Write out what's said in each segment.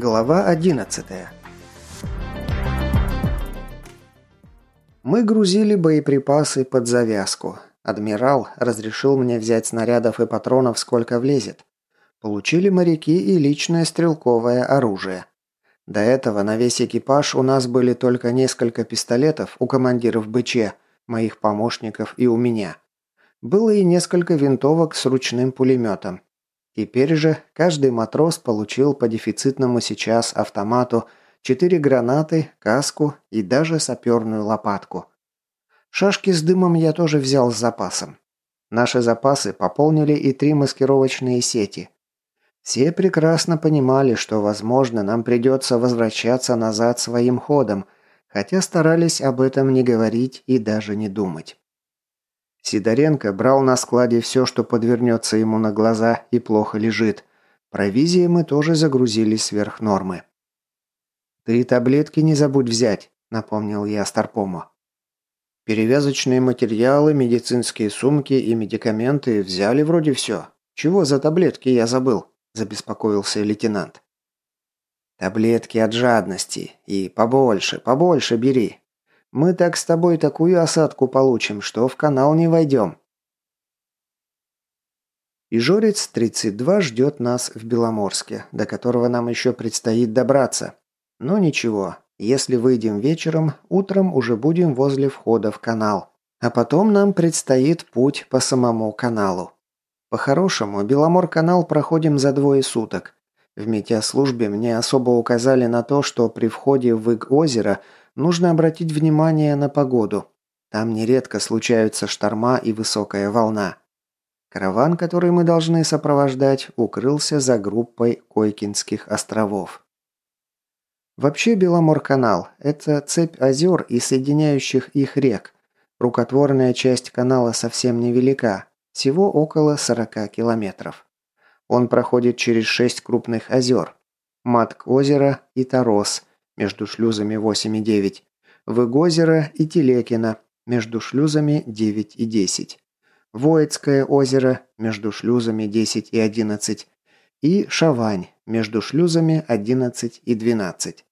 Глава 11 Мы грузили боеприпасы под завязку. Адмирал разрешил мне взять снарядов и патронов сколько влезет. Получили моряки и личное стрелковое оружие. До этого на весь экипаж у нас были только несколько пистолетов у командиров БЧ, моих помощников и у меня. Было и несколько винтовок с ручным пулеметом. Теперь же каждый матрос получил по дефицитному сейчас автомату четыре гранаты, каску и даже саперную лопатку. Шашки с дымом я тоже взял с запасом. Наши запасы пополнили и три маскировочные сети. Все прекрасно понимали, что, возможно, нам придется возвращаться назад своим ходом, хотя старались об этом не говорить и даже не думать. Сидоренко брал на складе все, что подвернется ему на глаза и плохо лежит. Провизии мы тоже загрузили сверх нормы. «Ты таблетки не забудь взять», – напомнил я Старпому. «Перевязочные материалы, медицинские сумки и медикаменты взяли вроде все. Чего за таблетки я забыл?» – забеспокоился лейтенант. «Таблетки от жадности. И побольше, побольше бери. Мы так с тобой такую осадку получим, что в канал не войдем. Ижорец-32 ждет нас в Беломорске, до которого нам еще предстоит добраться. Но ничего, если выйдем вечером, утром уже будем возле входа в канал. А потом нам предстоит путь по самому каналу. По-хорошему, Беломор-канал проходим за двое суток. В метеослужбе мне особо указали на то, что при входе в Иг-озеро – Нужно обратить внимание на погоду. Там нередко случаются шторма и высокая волна. Караван, который мы должны сопровождать, укрылся за группой Койкинских островов. Вообще Беломор-канал – это цепь озер и соединяющих их рек. Рукотворная часть канала совсем невелика, всего около 40 километров. Он проходит через шесть крупных озер – Матк-озеро и Тарос, между шлюзами 8 и 9, Выгозеро и Телекино между шлюзами 9 и 10, Воицкое озеро между шлюзами 10 и 11 и Шавань между шлюзами 11 и 12.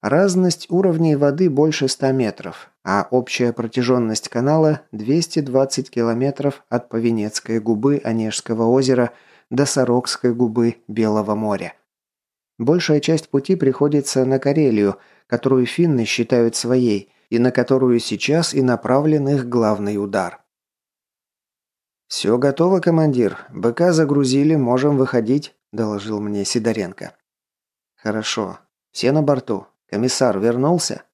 Разность уровней воды больше 100 метров, а общая протяженность канала 220 километров от Повенецкой губы Онежского озера до Сорокской губы Белого моря. Большая часть пути приходится на Карелию, которую финны считают своей, и на которую сейчас и направлен их главный удар. «Все готово, командир. БК загрузили, можем выходить», – доложил мне Сидоренко. «Хорошо. Все на борту. Комиссар вернулся?»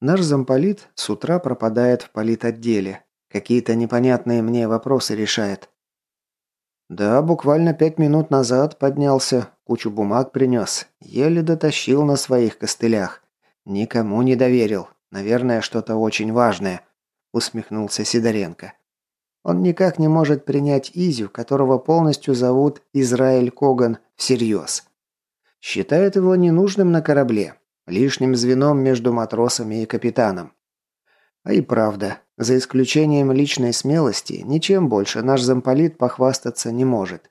Наш замполит с утра пропадает в политотделе. Какие-то непонятные мне вопросы решает. «Да, буквально пять минут назад поднялся, кучу бумаг принес, еле дотащил на своих костылях. Никому не доверил. Наверное, что-то очень важное», – усмехнулся Сидоренко. «Он никак не может принять Изю, которого полностью зовут Израиль Коган, всерьез. Считает его ненужным на корабле, лишним звеном между матросами и капитаном. А и правда, за исключением личной смелости, ничем больше наш замполит похвастаться не может.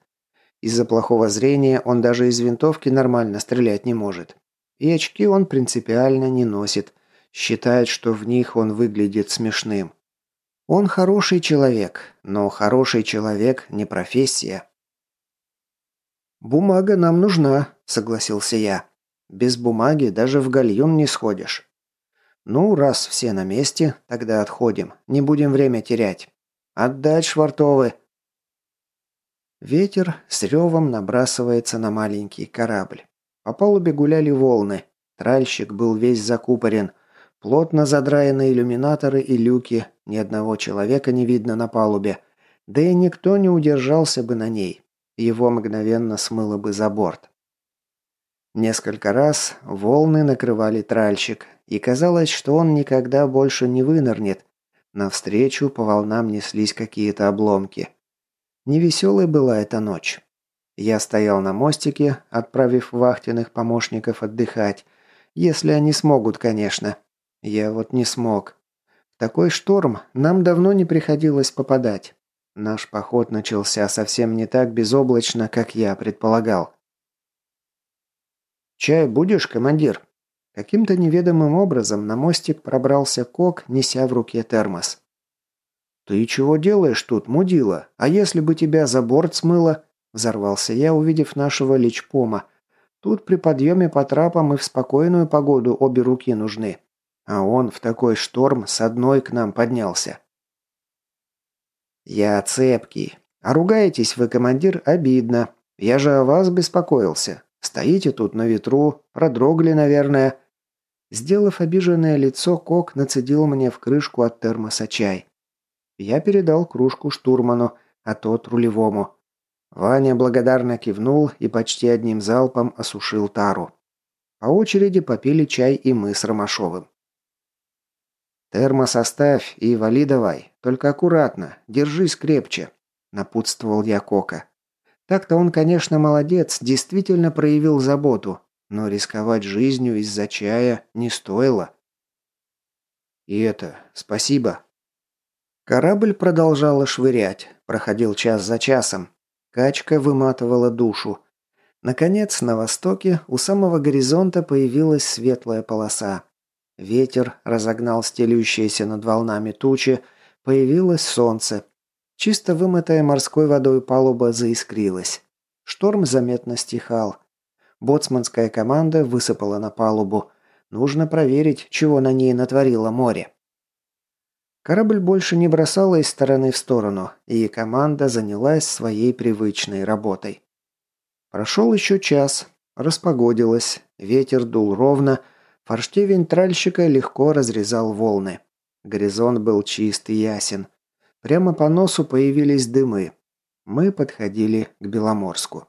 Из-за плохого зрения он даже из винтовки нормально стрелять не может. И очки он принципиально не носит. Считает, что в них он выглядит смешным. Он хороший человек, но хороший человек не профессия. «Бумага нам нужна», – согласился я. «Без бумаги даже в гальюн не сходишь». «Ну, раз все на месте, тогда отходим. Не будем время терять. Отдать швартовы!» Ветер с ревом набрасывается на маленький корабль. По палубе гуляли волны. Тральщик был весь закупорен. Плотно задраены иллюминаторы и люки. Ни одного человека не видно на палубе. Да и никто не удержался бы на ней. Его мгновенно смыло бы за борт. Несколько раз волны накрывали тральщик, и казалось, что он никогда больше не вынырнет. Навстречу по волнам неслись какие-то обломки. Невеселой была эта ночь. Я стоял на мостике, отправив вахтенных помощников отдыхать. Если они смогут, конечно. Я вот не смог. В такой шторм нам давно не приходилось попадать. Наш поход начался совсем не так безоблачно, как я предполагал. «Чай будешь, командир?» Каким-то неведомым образом на мостик пробрался Кок, неся в руке термос. «Ты чего делаешь тут, мудила? А если бы тебя за борт смыло?» Взорвался я, увидев нашего личпома. «Тут при подъеме по трапам и в спокойную погоду обе руки нужны. А он в такой шторм с одной к нам поднялся». «Я цепкий. А ругаетесь вы, командир, обидно. Я же о вас беспокоился. Стоите тут на ветру, продрогли, наверное». Сделав обиженное лицо, Кок нацедил мне в крышку от термоса чай. Я передал кружку штурману, а тот рулевому. Ваня благодарно кивнул и почти одним залпом осушил тару. По очереди попили чай и мы с Ромашовым. «Термос оставь и вали давай. Только аккуратно, держись крепче», – напутствовал я Кока. Так-то он, конечно, молодец, действительно проявил заботу, но рисковать жизнью из-за чая не стоило. «И это, спасибо», Корабль продолжала швырять. Проходил час за часом. Качка выматывала душу. Наконец, на востоке, у самого горизонта появилась светлая полоса. Ветер разогнал стелющиеся над волнами тучи, появилось солнце. Чисто вымытая морской водой палуба заискрилась. Шторм заметно стихал. Боцманская команда высыпала на палубу. Нужно проверить, чего на ней натворило море. Корабль больше не бросала из стороны в сторону, и команда занялась своей привычной работой. Прошел еще час, распогодилось, ветер дул ровно, форштевень тральщика легко разрезал волны. Горизонт был чист и ясен. Прямо по носу появились дымы. Мы подходили к Беломорску.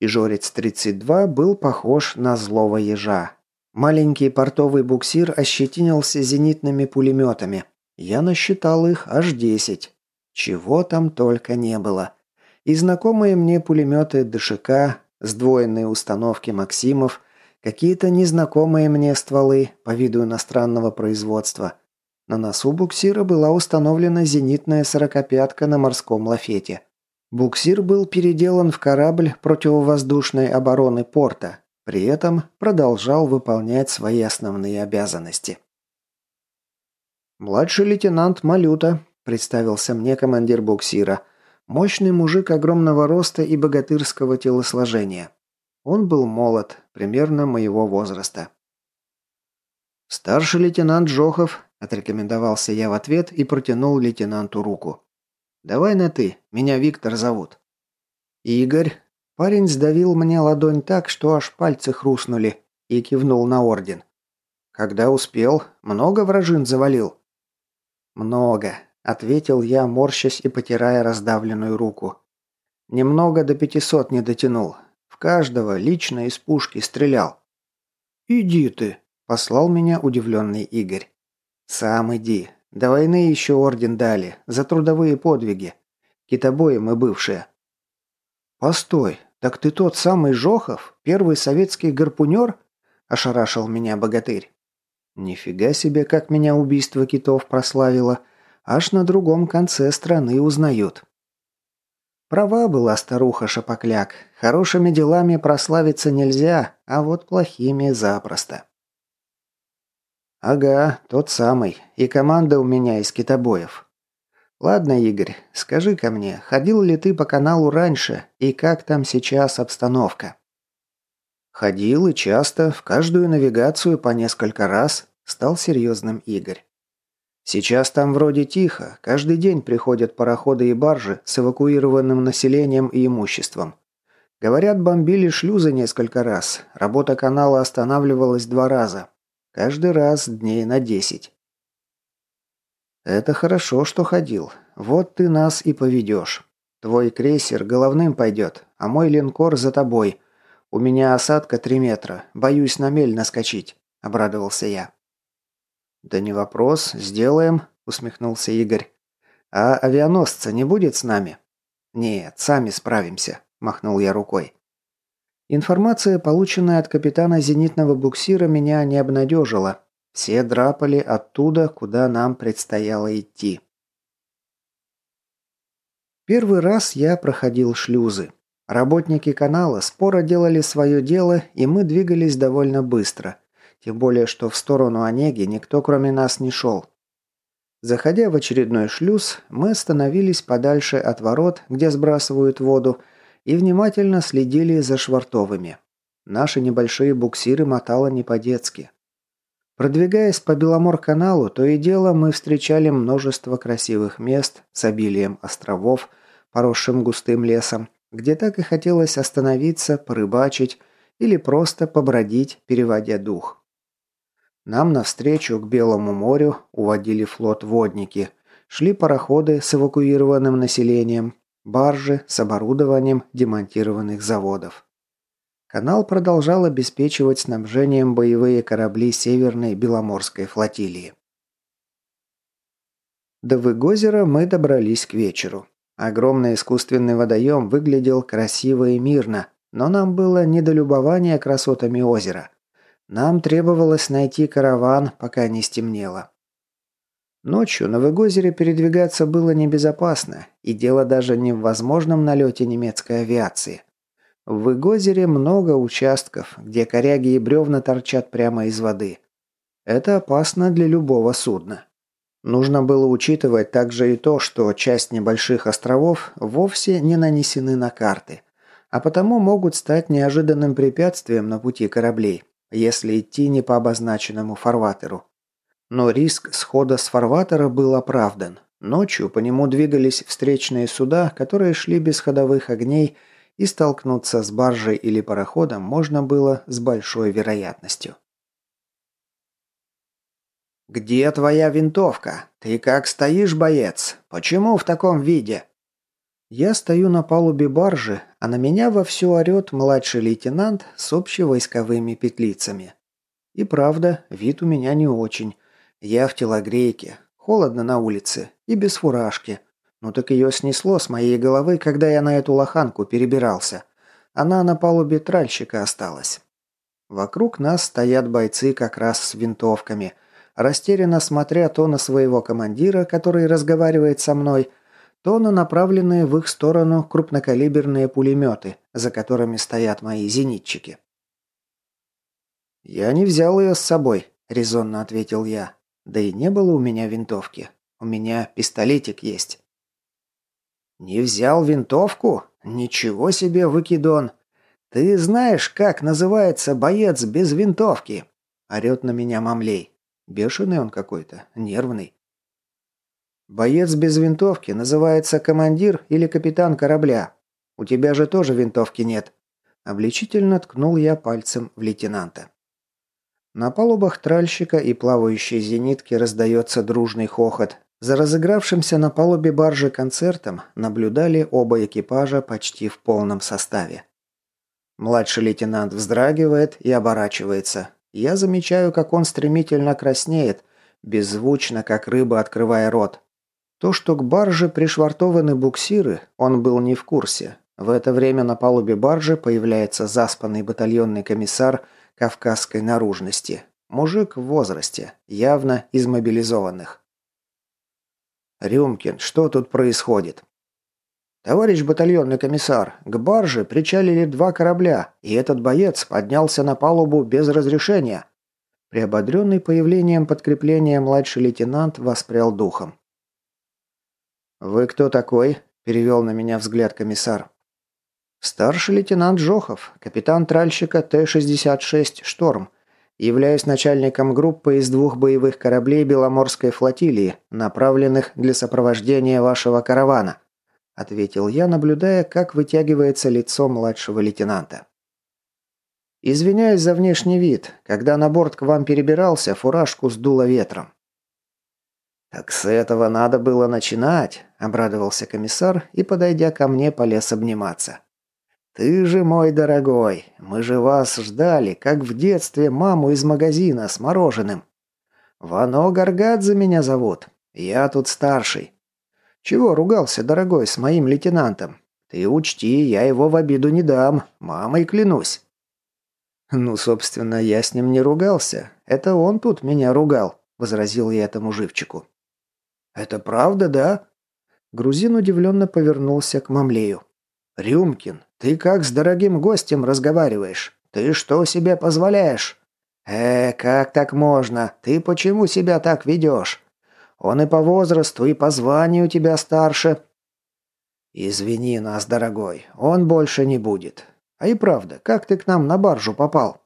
И Ижорец-32 был похож на злого ежа, Маленький портовый буксир ощетинился зенитными пулеметами. Я насчитал их аж десять. Чего там только не было. И знакомые мне пулеметы ДШК, сдвоенные установки Максимов, какие-то незнакомые мне стволы по виду иностранного производства. На носу буксира была установлена зенитная сорокопятка на морском лафете. Буксир был переделан в корабль противовоздушной обороны порта, при этом продолжал выполнять свои основные обязанности. «Младший лейтенант Малюта», – представился мне командир буксира. Мощный мужик огромного роста и богатырского телосложения. Он был молод, примерно моего возраста. «Старший лейтенант Жохов», – отрекомендовался я в ответ и протянул лейтенанту руку. «Давай на «ты», меня Виктор зовут». «Игорь», Парень сдавил мне ладонь так, что аж пальцы хрустнули, и кивнул на орден. «Когда успел? Много вражин завалил?» «Много», — ответил я, морщась и потирая раздавленную руку. «Немного до пятисот не дотянул. В каждого лично из пушки стрелял». «Иди ты», — послал меня удивленный Игорь. «Сам иди. До войны еще орден дали. За трудовые подвиги. Китобои мы бывшие». «Постой, «Так ты тот самый Жохов, первый советский гарпунер?» – ошарашил меня богатырь. «Нифига себе, как меня убийство китов прославило. Аж на другом конце страны узнают». Права была старуха Шапокляк. Хорошими делами прославиться нельзя, а вот плохими запросто. «Ага, тот самый. И команда у меня из китобоев. «Ладно, Игорь, скажи ко мне, ходил ли ты по каналу раньше и как там сейчас обстановка?» «Ходил и часто, в каждую навигацию по несколько раз», – стал серьезным Игорь. «Сейчас там вроде тихо, каждый день приходят пароходы и баржи с эвакуированным населением и имуществом. Говорят, бомбили шлюзы несколько раз, работа канала останавливалась два раза. Каждый раз дней на десять. «Это хорошо, что ходил. Вот ты нас и поведешь. Твой крейсер головным пойдет, а мой линкор за тобой. У меня осадка три метра. Боюсь на мель наскочить», – обрадовался я. «Да не вопрос, сделаем», – усмехнулся Игорь. «А авианосца не будет с нами?» «Нет, сами справимся», – махнул я рукой. Информация, полученная от капитана зенитного буксира, меня не обнадежила. Все драпали оттуда, куда нам предстояло идти. Первый раз я проходил шлюзы. Работники канала споро делали свое дело, и мы двигались довольно быстро. Тем более, что в сторону Онеги никто кроме нас не шел. Заходя в очередной шлюз, мы остановились подальше от ворот, где сбрасывают воду, и внимательно следили за швартовыми. Наши небольшие буксиры мотало не по-детски. Продвигаясь по Беломор-каналу, то и дело мы встречали множество красивых мест с обилием островов, поросшим густым лесом, где так и хотелось остановиться, порыбачить или просто побродить, переводя дух. Нам навстречу к Белому морю уводили флот водники, шли пароходы с эвакуированным населением, баржи с оборудованием демонтированных заводов. Канал продолжал обеспечивать снабжением боевые корабли Северной Беломорской флотилии. До Выгозера мы добрались к вечеру. Огромный искусственный водоем выглядел красиво и мирно, но нам было не до любования красотами озера. Нам требовалось найти караван, пока не стемнело. Ночью на Выгозере передвигаться было небезопасно, и дело даже не в возможном налете немецкой авиации. В Выгозере много участков, где коряги и бревна торчат прямо из воды. Это опасно для любого судна. Нужно было учитывать также и то, что часть небольших островов вовсе не нанесены на карты, а потому могут стать неожиданным препятствием на пути кораблей, если идти не по обозначенному фарватеру. Но риск схода с фарватера был оправдан. Ночью по нему двигались встречные суда, которые шли без ходовых огней, и столкнуться с баржей или пароходом можно было с большой вероятностью. «Где твоя винтовка? Ты как стоишь, боец? Почему в таком виде?» Я стою на палубе баржи, а на меня вовсю орёт младший лейтенант с общевойсковыми петлицами. И правда, вид у меня не очень. Я в телогрейке, холодно на улице и без фуражки. Ну так ее снесло с моей головы, когда я на эту лоханку перебирался. Она на палубе тральщика осталась. Вокруг нас стоят бойцы как раз с винтовками – растерянно смотря то на своего командира, который разговаривает со мной, то на направленные в их сторону крупнокалиберные пулеметы, за которыми стоят мои зенитчики. «Я не взял ее с собой», – резонно ответил я. «Да и не было у меня винтовки. У меня пистолетик есть». «Не взял винтовку? Ничего себе, выкидон! Ты знаешь, как называется боец без винтовки?» – орет на меня Мамлей. Бешеный он какой-то, нервный. Боец без винтовки называется командир или капитан корабля. У тебя же тоже винтовки нет. Обличительно ткнул я пальцем в лейтенанта. На палубах тральщика и плавающей зенитки раздается дружный хохот. За разыгравшимся на палубе баржи концертом наблюдали оба экипажа почти в полном составе. Младший лейтенант вздрагивает и оборачивается. Я замечаю, как он стремительно краснеет, беззвучно, как рыба, открывая рот. То, что к барже пришвартованы буксиры, он был не в курсе. В это время на палубе баржи появляется заспанный батальонный комиссар кавказской наружности. Мужик в возрасте, явно из мобилизованных. «Рюмкин, что тут происходит?» «Товарищ батальонный комиссар, к барже причалили два корабля, и этот боец поднялся на палубу без разрешения». Приободренный появлением подкрепления младший лейтенант воспрял духом. «Вы кто такой?» – перевел на меня взгляд комиссар. «Старший лейтенант Жохов, капитан тральщика Т-66 «Шторм». Являюсь начальником группы из двух боевых кораблей Беломорской флотилии, направленных для сопровождения вашего каравана ответил я, наблюдая, как вытягивается лицо младшего лейтенанта. Извиняюсь за внешний вид. Когда на борт к вам перебирался, фуражку сдуло ветром. Так с этого надо было начинать, обрадовался комиссар и, подойдя ко мне, полез обниматься. Ты же мой дорогой, мы же вас ждали, как в детстве маму из магазина с мороженым. Вано Гаргадзе меня зовут. Я тут старший. «Чего ругался, дорогой, с моим лейтенантом? Ты учти, я его в обиду не дам, мамой клянусь». «Ну, собственно, я с ним не ругался. Это он тут меня ругал», – возразил я этому живчику. «Это правда, да?» Грузин удивленно повернулся к Мамлею. «Рюмкин, Ты как с дорогим гостем разговариваешь? Ты что себе позволяешь? Э, как так можно? Ты почему себя так ведешь? Он и по возрасту, и по званию тебя старше. Извини нас, дорогой, он больше не будет. А и правда, как ты к нам на баржу попал?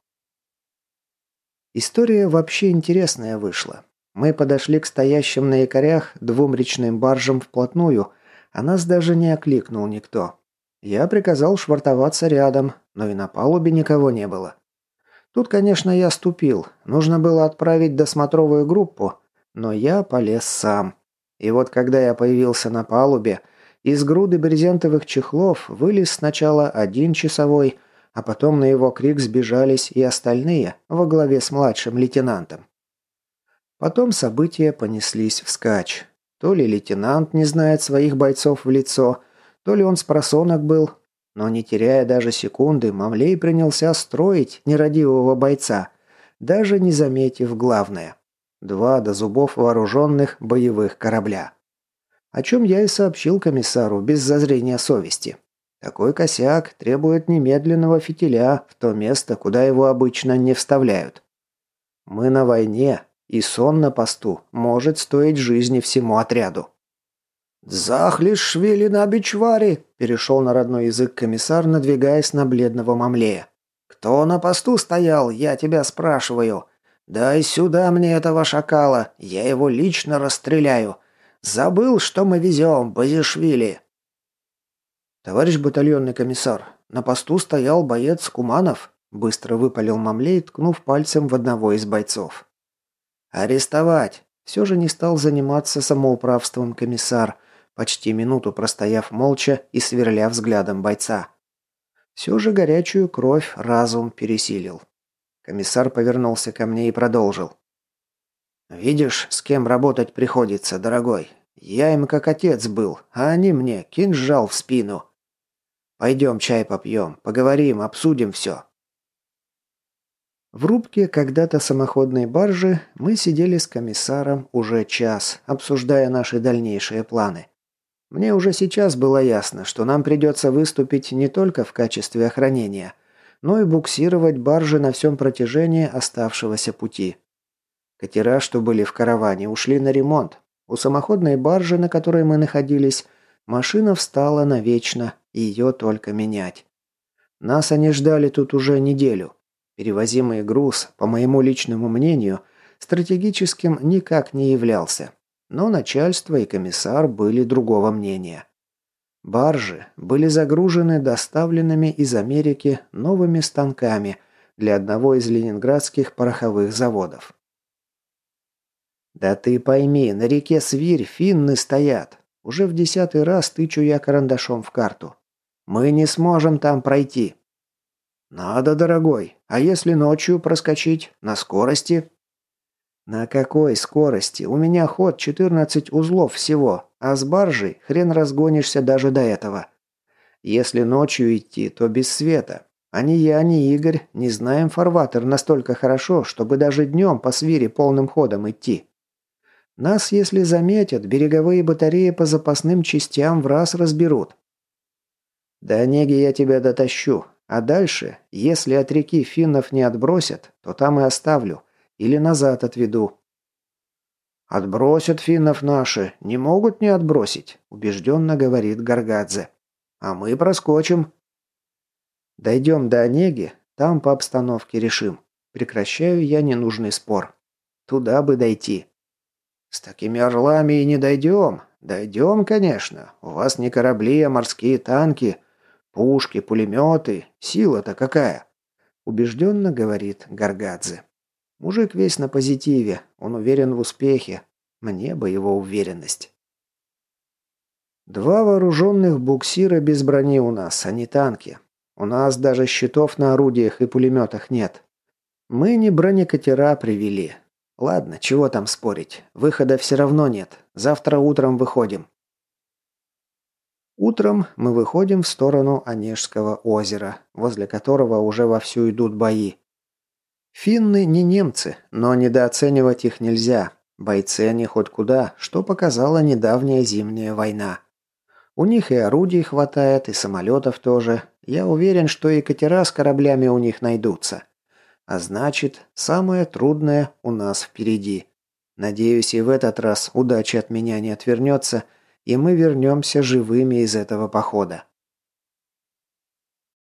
История вообще интересная вышла. Мы подошли к стоящим на якорях двум речным баржам вплотную, а нас даже не окликнул никто. Я приказал швартоваться рядом, но и на палубе никого не было. Тут, конечно, я ступил. Нужно было отправить досмотровую группу, но я полез сам. И вот когда я появился на палубе, из груды брезентовых чехлов вылез сначала один часовой, а потом на его крик сбежались и остальные во главе с младшим лейтенантом. Потом события понеслись вскачь. То ли лейтенант не знает своих бойцов в лицо, то ли он с просонок был, но не теряя даже секунды, Мамлей принялся строить нерадивого бойца, даже не заметив главное. Два до зубов вооруженных боевых корабля. О чем я и сообщил комиссару без зазрения совести. Такой косяк требует немедленного фитиля в то место, куда его обычно не вставляют. Мы на войне, и сон на посту может стоить жизни всему отряду. «Захлиш швили на бичвари!» – перешел на родной язык комиссар, надвигаясь на бледного мамлея. «Кто на посту стоял, я тебя спрашиваю. Дай сюда мне этого шакала, я его лично расстреляю. Забыл, что мы везем, Базишвили!» «Товарищ батальонный комиссар, на посту стоял боец Куманов», – быстро выпалил мамлей, ткнув пальцем в одного из бойцов. «Арестовать!» Все же не стал заниматься самоуправством комиссар, почти минуту простояв молча и сверля взглядом бойца. Все же горячую кровь разум пересилил. Комиссар повернулся ко мне и продолжил. «Видишь, с кем работать приходится, дорогой. Я им как отец был, а они мне кинжал в спину. Пойдем чай попьем, поговорим, обсудим все. В рубке когда-то самоходной баржи мы сидели с комиссаром уже час, обсуждая наши дальнейшие планы. Мне уже сейчас было ясно, что нам придется выступить не только в качестве охранения, но и буксировать баржи на всем протяжении оставшегося пути. Катера, что были в караване, ушли на ремонт. У самоходной баржи, на которой мы находились, машина встала навечно, и ее только менять. Нас они ждали тут уже неделю. Перевозимый груз, по моему личному мнению, стратегическим никак не являлся. Но начальство и комиссар были другого мнения. Баржи были загружены доставленными из Америки новыми станками для одного из ленинградских пороховых заводов. «Да ты пойми, на реке Свирь финны стоят. Уже в десятый раз тычу я карандашом в карту. Мы не сможем там пройти. «Надо, дорогой. А если ночью проскочить? На скорости?» «На какой скорости? У меня ход 14 узлов всего, а с баржей хрен разгонишься даже до этого. Если ночью идти, то без света. А ни я, ни Игорь не знаем фарватер настолько хорошо, чтобы даже днем по свире полным ходом идти. Нас, если заметят, береговые батареи по запасным частям в раз разберут. До Неги я тебя дотащу, а дальше, если от реки финнов не отбросят, то там и оставлю. Или назад отведу. «Отбросят финнов наши, не могут не отбросить», – убежденно говорит Гаргадзе. «А мы проскочим». «Дойдем до Онеги, там по обстановке решим. Прекращаю я ненужный спор. Туда бы дойти». «С такими орлами и не дойдем. Дойдем, конечно. У вас не корабли, а морские танки. Пушки, пулеметы, сила-то какая!» Убежденно говорит Гаргадзе. Мужик весь на позитиве, он уверен в успехе. Мне бы его уверенность. Два вооруженных буксира без брони у нас, а не танки. У нас даже щитов на орудиях и пулеметах нет. Мы не бронекатера привели. Ладно, чего там спорить. Выхода все равно нет. Завтра утром выходим. Утром мы выходим в сторону Онежского озера, возле которого уже вовсю идут бои. Финны не немцы, но недооценивать их нельзя. Бойцы они хоть куда, что показала недавняя зимняя война. У них и орудий хватает, и самолетов тоже. я уверен, что и катера с кораблями у них найдутся. А значит, самое трудное у нас впереди. Надеюсь, и в этот раз удача от меня не отвернется, и мы вернемся живыми из этого похода.